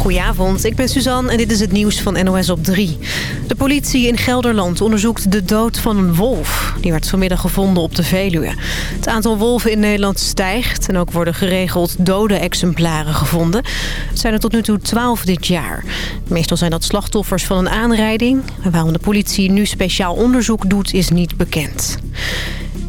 Goedenavond, ik ben Suzanne en dit is het nieuws van NOS op 3. De politie in Gelderland onderzoekt de dood van een wolf. Die werd vanmiddag gevonden op de Veluwe. Het aantal wolven in Nederland stijgt en ook worden geregeld dode exemplaren gevonden. Het zijn er tot nu toe 12 dit jaar. Meestal zijn dat slachtoffers van een aanrijding. waarom de politie nu speciaal onderzoek doet is niet bekend.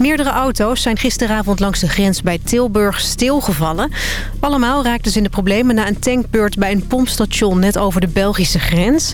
Meerdere auto's zijn gisteravond langs de grens bij Tilburg stilgevallen. Allemaal raakten ze in de problemen na een tankbeurt bij een pompstation net over de Belgische grens.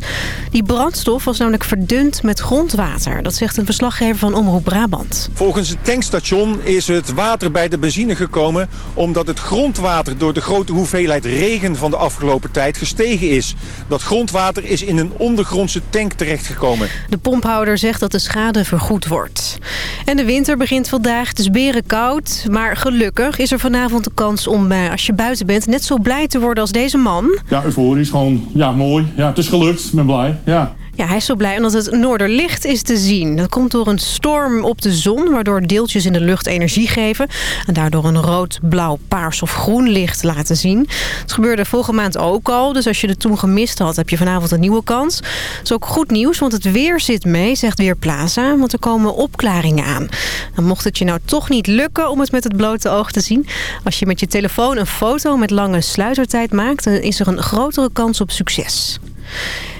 Die brandstof was namelijk verdund met grondwater. Dat zegt een verslaggever van Omroep Brabant. Volgens het tankstation is het water bij de benzine gekomen... omdat het grondwater door de grote hoeveelheid regen van de afgelopen tijd gestegen is. Dat grondwater is in een ondergrondse tank terechtgekomen. De pomphouder zegt dat de schade vergoed wordt. En de winter begint vandaag. Het is beren koud. Maar gelukkig is er vanavond de kans om, eh, als je buiten bent... net zo blij te worden als deze man. Ja, euforisch. Gewoon, ja, mooi. Ja, het is gelukt. Ik ben blij. Ja. Ja, hij is zo blij omdat het noorderlicht is te zien. Dat komt door een storm op de zon, waardoor deeltjes in de lucht energie geven. En daardoor een rood, blauw, paars of groen licht laten zien. Het gebeurde vorige maand ook al, dus als je het toen gemist had, heb je vanavond een nieuwe kans. Dat is ook goed nieuws, want het weer zit mee, zegt Weerplaza, want er komen opklaringen aan. Dan mocht het je nou toch niet lukken om het met het blote oog te zien. Als je met je telefoon een foto met lange sluitertijd maakt, dan is er een grotere kans op succes.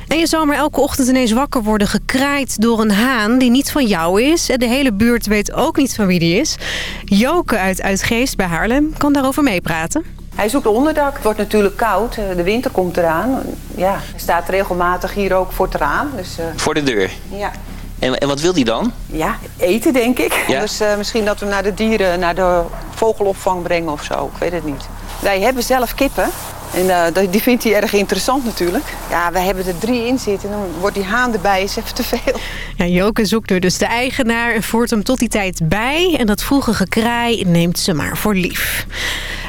En je zal maar elke ochtend ineens wakker worden gekraaid door een haan die niet van jou is. En de hele buurt weet ook niet van wie die is. Joke uit Uitgeest bij Haarlem kan daarover meepraten. Hij zoekt onderdak. Het wordt natuurlijk koud. Eh, de winter komt eraan. Ja, hij staat regelmatig hier ook voor het raam. Dus, uh... Voor de deur? Ja. En, en wat wil hij dan? Ja, eten denk ik. Ja? Dus uh, misschien dat we naar de dieren, naar de vogelopvang brengen of zo. Ik weet het niet. Wij hebben zelf kippen. En uh, die vindt hij erg interessant natuurlijk. Ja, we hebben er drie in zitten. Dan wordt die haan erbij, is even te veel. Ja, Joke zoekt nu dus de eigenaar en voert hem tot die tijd bij. En dat vroege gekraai neemt ze maar voor lief.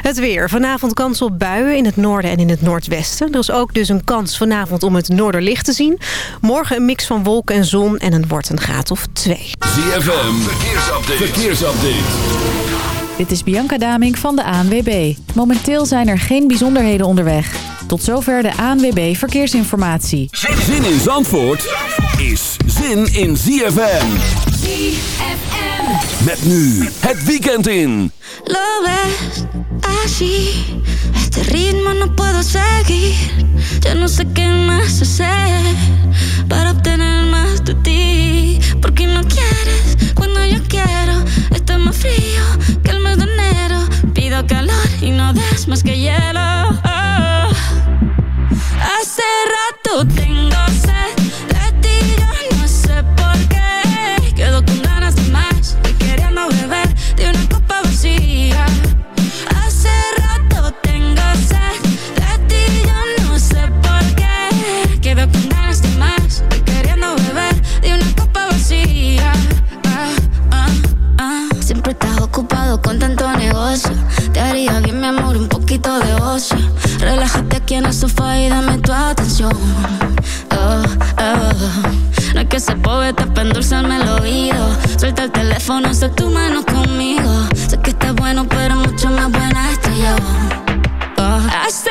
Het weer. Vanavond kans op buien in het noorden en in het noordwesten. Er is ook dus een kans vanavond om het noorderlicht te zien. Morgen een mix van wolken en zon en het wordt een graad of twee. ZFM, verkeersupdate. verkeersupdate. Dit is Bianca Daming van de ANWB. Momenteel zijn er geen bijzonderheden onderweg. Tot zover de ANWB Verkeersinformatie. Zin in Zandvoort is zin in ZFM. ZFM. Met nu het weekend in. Lo ves así. Este ritmo no puedo seguir. Ya no sé qué más hacer. Para obtener más de ti. Porque no quieres cuando yo quiero. Está más frío que el mes de enero. Pido calor y no das más que hielo. Oh. Hace rato tengo sed con tanto negocio. Te haría bien, mi amor, un poquito de ocio. Relájate aquí en el sofá y dame tu atención. Oh, oh. No es que ese poeta para endulzarme el oído. Suelta el teléfono, sé tu mano conmigo. Sé que estás bueno, pero mucho más buena estoy yo. Oh. Hace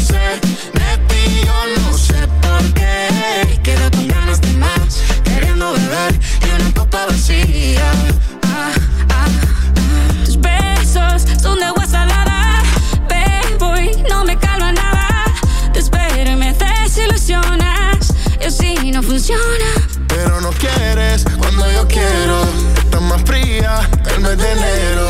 sed de ti, yo no sé por qué. Quedo con ganas queriendo beber de una copa vacía. Ah, ah, ah. Tus besos son de agua salada, bebo y no me calma nada. Te espero y me desilusionas, y así no funciona. Pero no quieres cuando yo quiero. Estás más fría el mes de enero.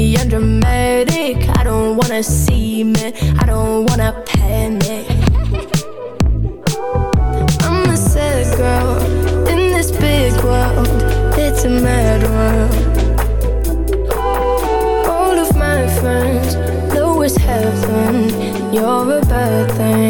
silly and dramatic. I don't wanna see me, I don't wanna panic. I'm a sad girl in this big world, it's a mad world. All of my friends know it's heaven, you're a bad thing.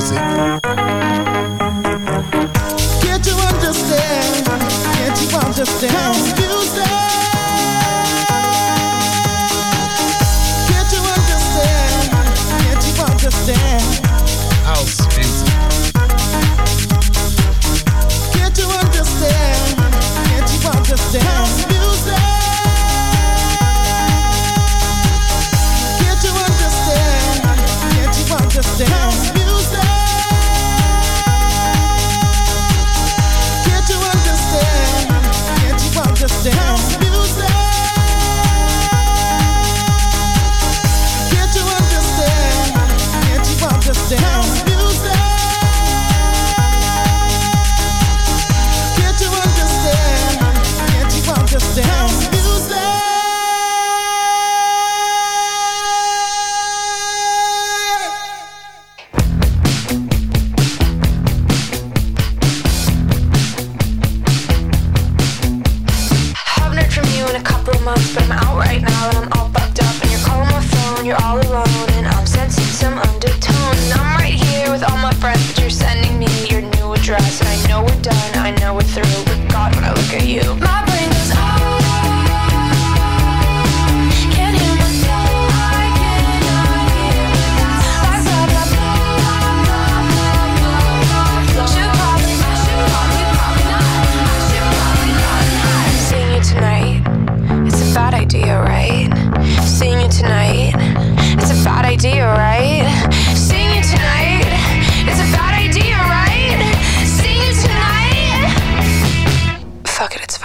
music. idea, right? Seeing you tonight, it's a bad idea, right? Seeing you tonight, it's a bad idea, right? Seeing you tonight, fuck it, it's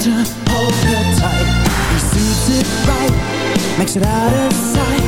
to hold her tight. He sees it right, makes it out of sight.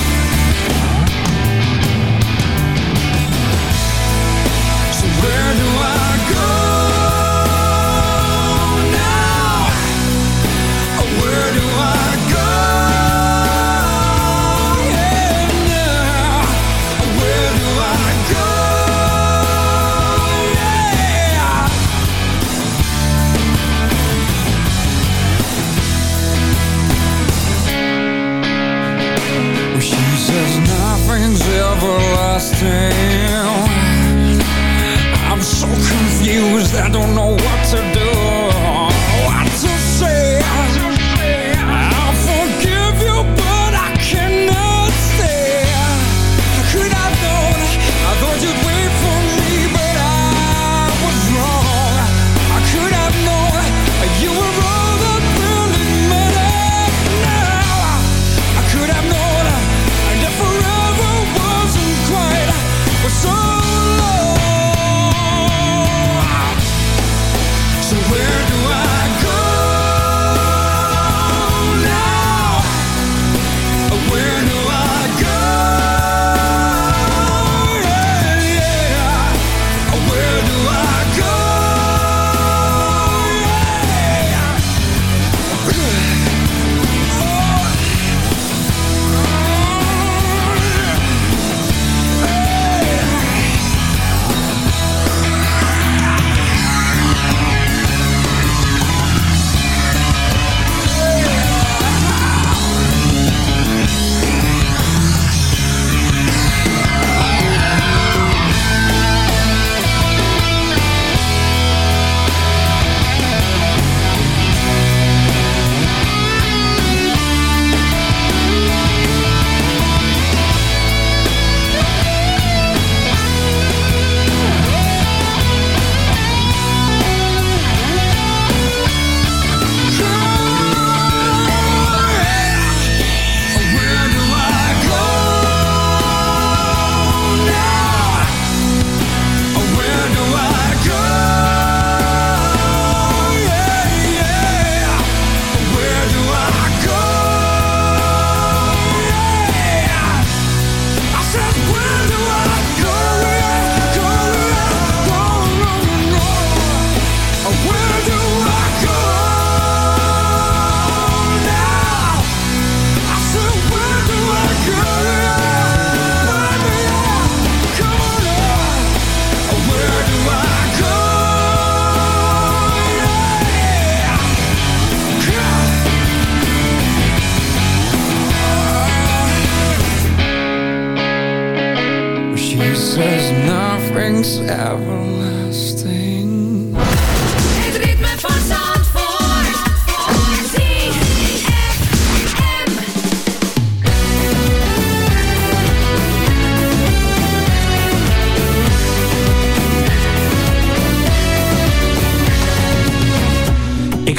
Where do I go don't know what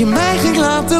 je mij ging laten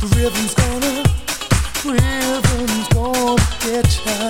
The rhythm's gonna, rhythm's gonna get you.